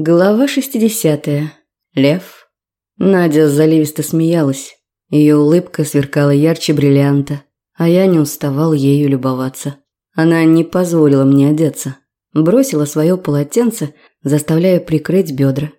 Глава 60. Лев. Надя заливисто смеялась. Ее улыбка сверкала ярче бриллианта, а я не уставал ею любоваться. Она не позволила мне одеться. Бросила свое полотенце, заставляя прикрыть бедра.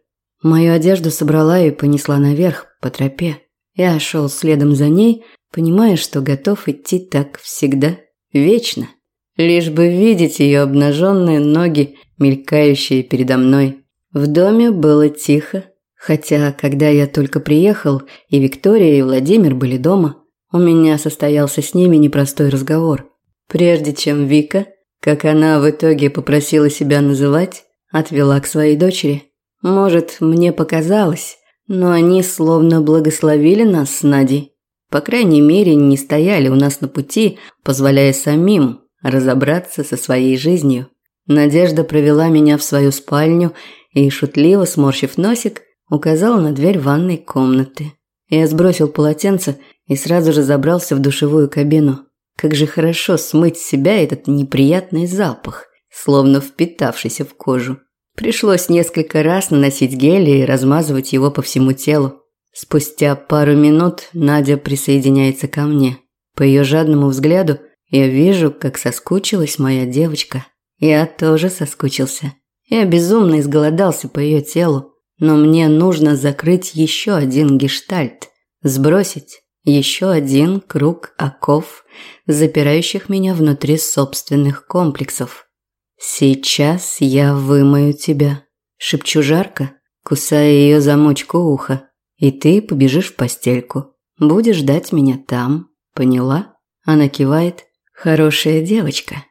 Мою одежду собрала и понесла наверх, по тропе. Я шел следом за ней, понимая, что готов идти так всегда, вечно. Лишь бы видеть ее обнаженные ноги, мелькающие передо мной. В доме было тихо, хотя, когда я только приехал, и Виктория, и Владимир были дома, у меня состоялся с ними непростой разговор. Прежде чем Вика, как она в итоге попросила себя называть, отвела к своей дочери. Может, мне показалось, но они словно благословили нас с Надей. По крайней мере, не стояли у нас на пути, позволяя самим разобраться со своей жизнью. Надежда провела меня в свою спальню и, шутливо сморщив носик, указала на дверь ванной комнаты. Я сбросил полотенце и сразу же забрался в душевую кабину. Как же хорошо смыть с себя этот неприятный запах, словно впитавшийся в кожу. Пришлось несколько раз наносить гель и размазывать его по всему телу. Спустя пару минут Надя присоединяется ко мне. По ее жадному взгляду я вижу, как соскучилась моя девочка. Я тоже соскучился. Я безумно изголодался по ее телу, но мне нужно закрыть еще один гештальт, сбросить еще один круг оков, запирающих меня внутри собственных комплексов. Сейчас я вымою тебя, шепчу жарко, кусая ее замочку уха, и ты побежишь в постельку. Будешь ждать меня там, поняла? Она кивает. Хорошая девочка.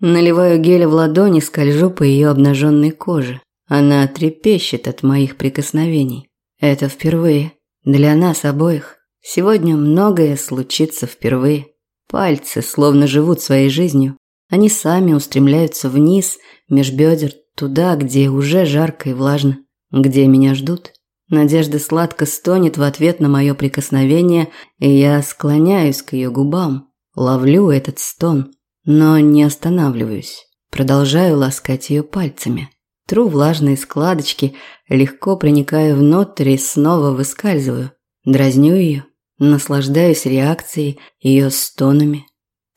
Наливаю гель в ладони, скольжу по ее обнаженной коже. Она трепещет от моих прикосновений. Это впервые. Для нас обоих. Сегодня многое случится впервые. Пальцы словно живут своей жизнью. Они сами устремляются вниз, меж бедер, туда, где уже жарко и влажно. Где меня ждут. Надежда сладко стонет в ответ на мое прикосновение, и я склоняюсь к ее губам. Ловлю этот стон но не останавливаюсь. Продолжаю ласкать ее пальцами. Тру влажные складочки, легко проникаю внутрь и снова выскальзываю. Дразню ее, наслаждаюсь реакцией, ее стонами.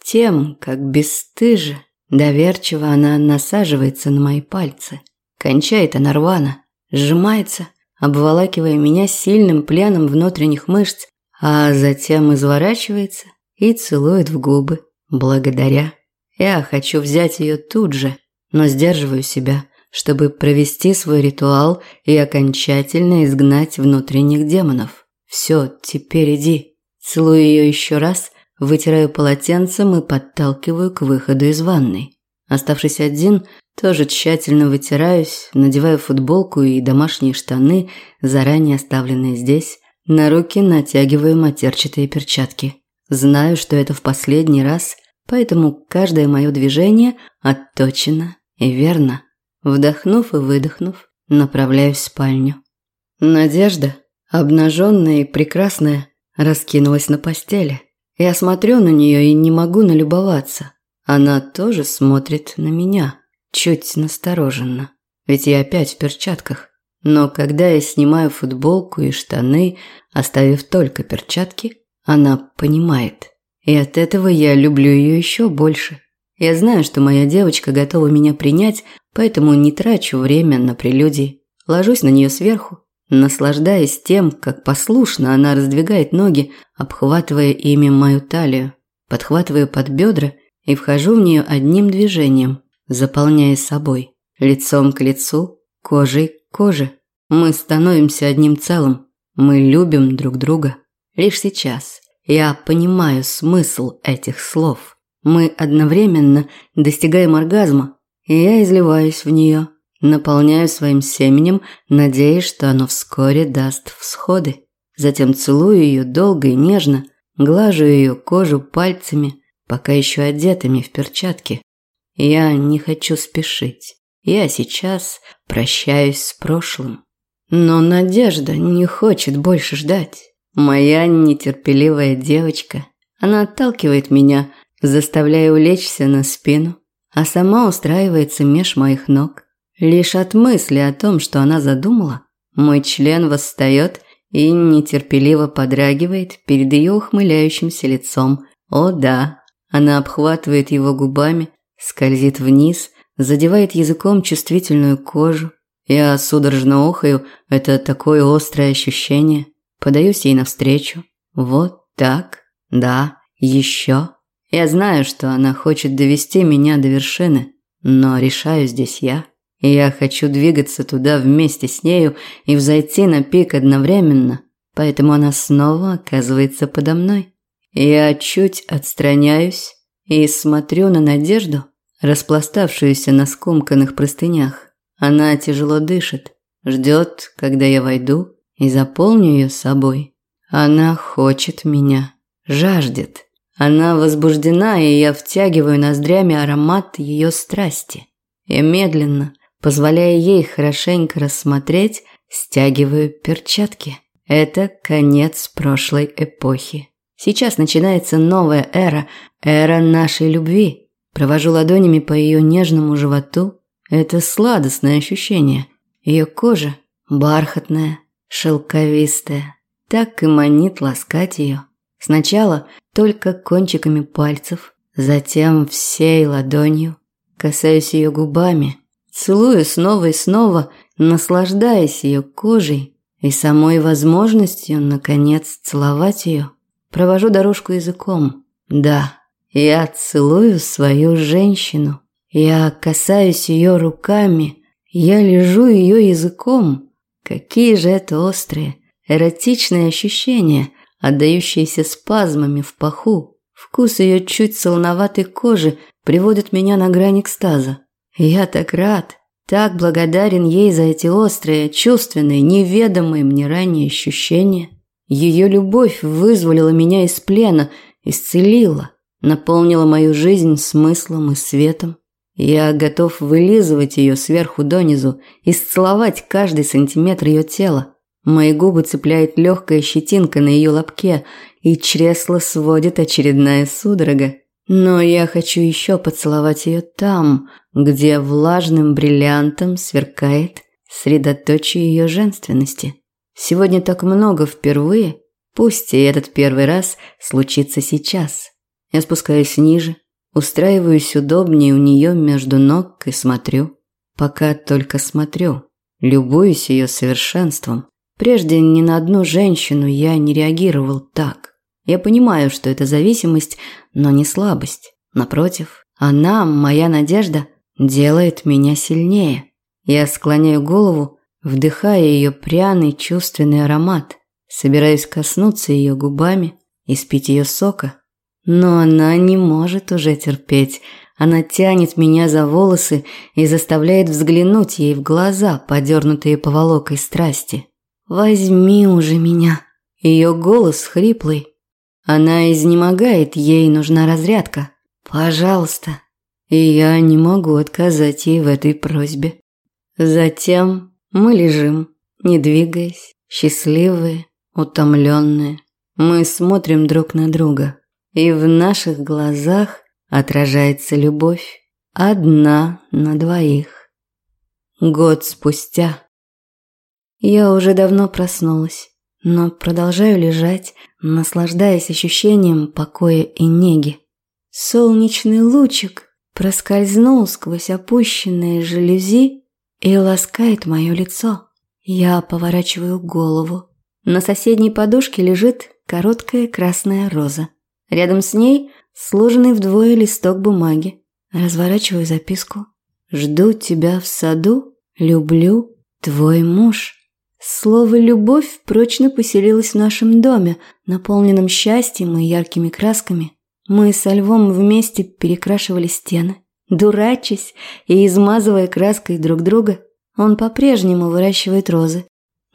Тем, как бесстыже, доверчиво она насаживается на мои пальцы. Кончает она рвано, сжимается, обволакивая меня сильным пленом внутренних мышц, а затем изворачивается и целует в губы. Благодаря. Я хочу взять ее тут же, но сдерживаю себя, чтобы провести свой ритуал и окончательно изгнать внутренних демонов. Все, теперь иди. Целую ее еще раз, вытираю полотенцем и подталкиваю к выходу из ванной. Оставшись один, тоже тщательно вытираюсь, надеваю футболку и домашние штаны, заранее оставленные здесь. На руки натягиваю матерчатые перчатки. Знаю, что это в последний раз, поэтому каждое мое движение отточено и верно. Вдохнув и выдохнув, направляюсь в спальню. Надежда, обнаженная и прекрасная, раскинулась на постели. Я смотрю на нее и не могу налюбоваться. Она тоже смотрит на меня, чуть настороженно. Ведь я опять в перчатках. Но когда я снимаю футболку и штаны, оставив только перчатки, она понимает. И от этого я люблю ее еще больше. Я знаю, что моя девочка готова меня принять, поэтому не трачу время на прелюдии. Ложусь на нее сверху, наслаждаясь тем, как послушно она раздвигает ноги, обхватывая ими мою талию. Подхватываю под бедра и вхожу в нее одним движением, заполняя собой. Лицом к лицу, кожей к коже. Мы становимся одним целым. Мы любим друг друга. Лишь сейчас, я понимаю смысл этих слов. Мы одновременно достигаем оргазма, и я изливаюсь в нее, наполняю своим семенем, надеясь, что оно вскоре даст всходы. Затем целую ее долго и нежно, глажу ее кожу пальцами, пока еще одетыми в перчатки. Я не хочу спешить. Я сейчас прощаюсь с прошлым. Но Надежда не хочет больше ждать. Моя нетерпеливая девочка. Она отталкивает меня, заставляя улечься на спину, а сама устраивается меж моих ног. Лишь от мысли о том, что она задумала, мой член восстает и нетерпеливо подрагивает перед ее ухмыляющимся лицом. О да, она обхватывает его губами, скользит вниз, задевает языком чувствительную кожу. Я судорожно охаю, это такое острое ощущение. Подаюсь ей навстречу. Вот так, да, еще. Я знаю, что она хочет довести меня до вершины, но решаю здесь я. Я хочу двигаться туда вместе с нею и взойти на пик одновременно, поэтому она снова оказывается подо мной. Я чуть отстраняюсь и смотрю на Надежду, распластавшуюся на скомканных простынях. Она тяжело дышит, ждет, когда я войду и заполню ее собой. Она хочет меня, жаждет. Она возбуждена, и я втягиваю ноздрями аромат ее страсти. Я медленно, позволяя ей хорошенько рассмотреть, стягиваю перчатки. Это конец прошлой эпохи. Сейчас начинается новая эра, эра нашей любви. Провожу ладонями по ее нежному животу. Это сладостное ощущение. Ее кожа бархатная, шелковистая. Так и манит ласкать ее. Сначала только кончиками пальцев, затем всей ладонью. Касаюсь ее губами, целую снова и снова, наслаждаясь ее кожей и самой возможностью, наконец, целовать ее. Провожу дорожку языком. Да, я целую свою женщину. Я касаюсь ее руками. Я лежу ее языком. Какие же это острые, эротичные ощущения, отдающиеся спазмами в паху. Вкус ее чуть солоноватой кожи приводит меня на грань экстаза. Я так рад, так благодарен ей за эти острые, чувственные, неведомые мне ранее ощущения. Ее любовь вызволила меня из плена, исцелила, наполнила мою жизнь смыслом и светом. Я готов вылизывать ее сверху донизу, исцеловать каждый сантиметр ее тела. Мои губы цепляет легкая щетинка на ее лобке, и чресло сводит очередная судорога. Но я хочу еще поцеловать ее там, где влажным бриллиантом сверкает средоточие ее женственности. Сегодня так много впервые, пусть и этот первый раз случится сейчас. Я спускаюсь ниже, устраиваюсь удобнее у нее между ног и смотрю. Пока только смотрю, любуюсь ее совершенством. Прежде ни на одну женщину я не реагировал так. Я понимаю, что это зависимость, но не слабость. Напротив, она, моя надежда, делает меня сильнее. Я склоняю голову, вдыхая ее пряный чувственный аромат, собираюсь коснуться ее губами и спить ее сока. Но она не может уже терпеть. Она тянет меня за волосы и заставляет взглянуть ей в глаза, подернутые поволокой страсти. «Возьми уже меня!» Ее голос хриплый. Она изнемогает, ей нужна разрядка. «Пожалуйста!» И я не могу отказать ей в этой просьбе. Затем мы лежим, не двигаясь, счастливые, утомленные. Мы смотрим друг на друга, и в наших глазах отражается любовь. Одна на двоих. Год спустя. Я уже давно проснулась, но продолжаю лежать, наслаждаясь ощущением покоя и неги. Солнечный лучик проскользнул сквозь опущенные жалюзи и ласкает мое лицо. Я поворачиваю голову. На соседней подушке лежит короткая красная роза. Рядом с ней сложенный вдвое листок бумаги. Разворачиваю записку. «Жду тебя в саду, люблю, твой муж». Слово «любовь» прочно поселилось в нашем доме, наполненном счастьем и яркими красками. Мы со львом вместе перекрашивали стены. Дурачась и измазывая краской друг друга, он по-прежнему выращивает розы.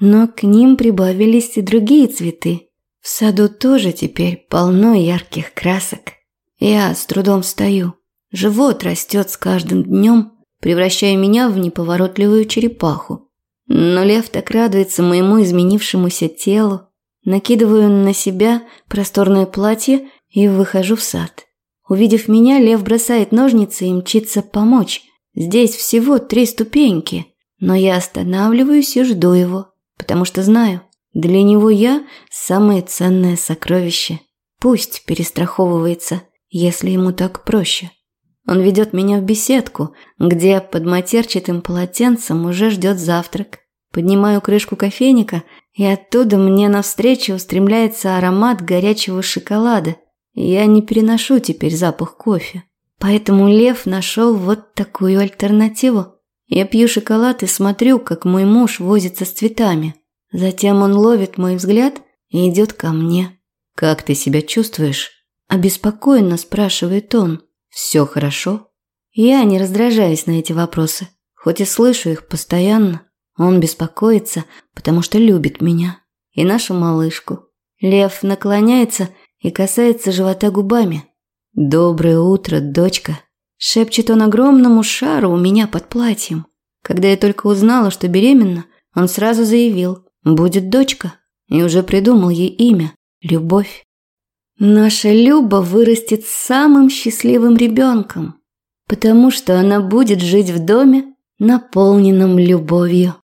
Но к ним прибавились и другие цветы. В саду тоже теперь полно ярких красок. Я с трудом встаю. Живот растет с каждым днем, превращая меня в неповоротливую черепаху. Но лев так радуется моему изменившемуся телу. Накидываю на себя просторное платье и выхожу в сад. Увидев меня, лев бросает ножницы и мчится помочь. Здесь всего три ступеньки, но я останавливаюсь и жду его, потому что знаю, для него я самое ценное сокровище. Пусть перестраховывается, если ему так проще. Он ведет меня в беседку, где под матерчатым полотенцем уже ждет завтрак. Поднимаю крышку кофейника, и оттуда мне навстречу устремляется аромат горячего шоколада. Я не переношу теперь запах кофе. Поэтому Лев нашел вот такую альтернативу. Я пью шоколад и смотрю, как мой муж возится с цветами. Затем он ловит мой взгляд и идет ко мне. «Как ты себя чувствуешь?» Обеспокоенно спрашивает он. «Все хорошо?» Я не раздражаюсь на эти вопросы, хоть и слышу их постоянно. Он беспокоится, потому что любит меня и нашу малышку. Лев наклоняется и касается живота губами. «Доброе утро, дочка!» Шепчет он огромному шару у меня под платьем. Когда я только узнала, что беременна, он сразу заявил «Будет дочка» и уже придумал ей имя – Любовь. Наша Люба вырастет самым счастливым ребенком, потому что она будет жить в доме, наполненном любовью.